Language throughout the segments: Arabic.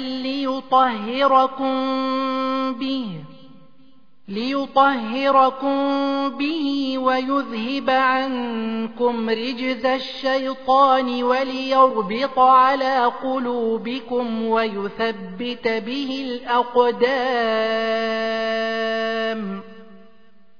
ليطهركم به ليطهركم به ويذهب عنكم رجز الشيطان وليربط على قلوبكم ويثبت به الأقدام.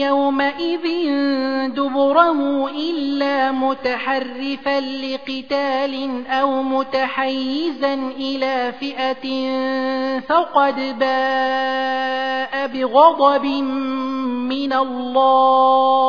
يومئذ دبره إلا متحرفا لقتال أو متحيزا إلى فئة فقد باء بغضب من الله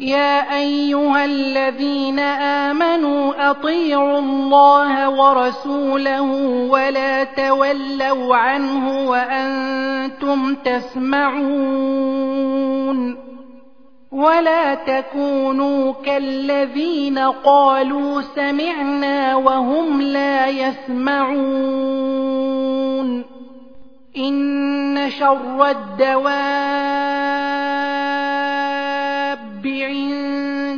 يا أيها الذين آمنوا أطيعوا الله ورسوله ولا تولوا عنه وأنتم تسمعون ولا تكونوا كالذين قالوا سمعنا وهم لا يسمعون إن شر الدواب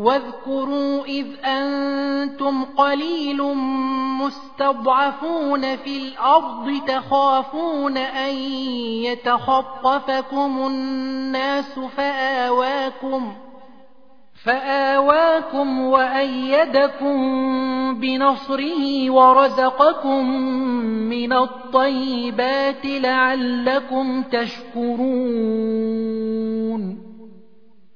واذكروا إذ أنتم قليل مستضعفون في الأرض تخافون أن يتخطفكم الناس فآواكم فآواكم وأيدكم بنصره ورزقكم من الطيبات لعلكم تشكرون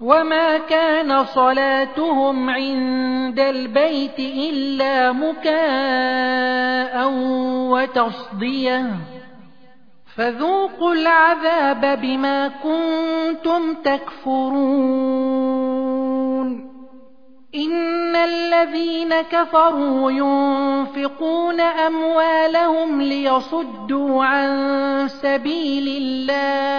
وما كان صلاتهم عند البيت إلا مكاء وتصديه فذوقوا العذاب بما كنتم تكفرون إن الذين كفروا ينفقون أموالهم ليصدوا عن سبيل الله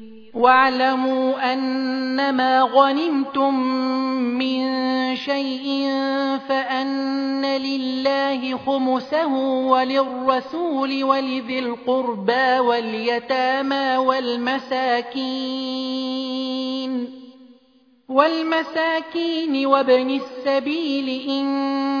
واعلموا أنما غنمتم من شيء فأن لله خمسه وللرسول ولذي القربى واليتامى والمساكين والمساكين وابن السبيل إن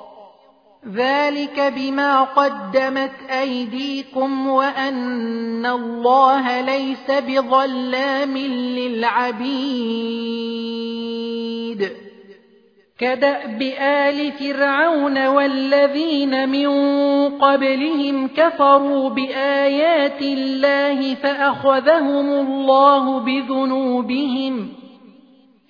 ذلك بما قدمت أيديكم وأن الله ليس بظلام للعبيد كداب ال فرعون والذين من قبلهم كفروا بآيات الله فأخذهم الله بذنوبهم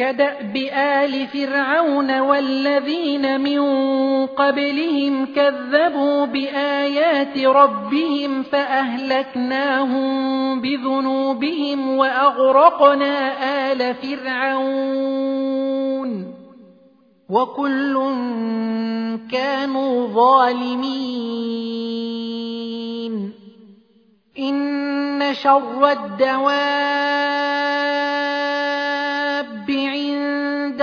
كداب ال فرعون والذين من قبلهم كذبوا بآيات ربهم فأهلكناهم بذنوبهم وأغرقنا آل فرعون وكل كانوا ظالمين. إن شر الدواب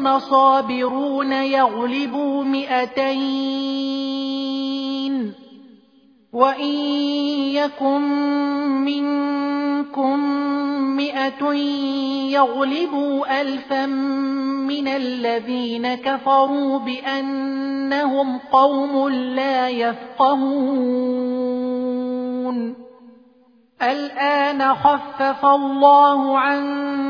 عشرون صابرون يغلبوا مئتين. وإن يكن منكم مئة يغلبوا ألفا من الذين كفروا بأنهم قوم لا يفقهون. الآن خفف الله عنكم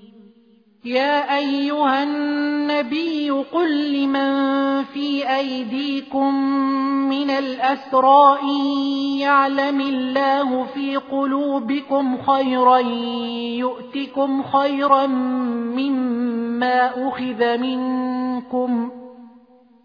يا أيها النبي قل لمن في أيديكم من الأسرى يعلم الله في قلوبكم خيرا يؤتكم خيرا مما أخذ منكم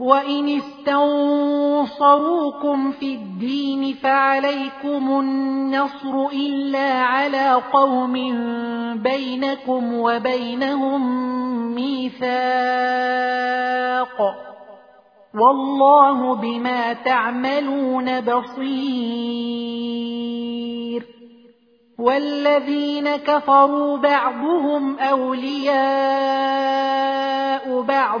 وإن استنصروكم في الدين فعليكم النصر إلا على قوم بينكم وبينهم ميثاق والله بما تعملون بصير والذين كفروا بعضهم أولياء بعض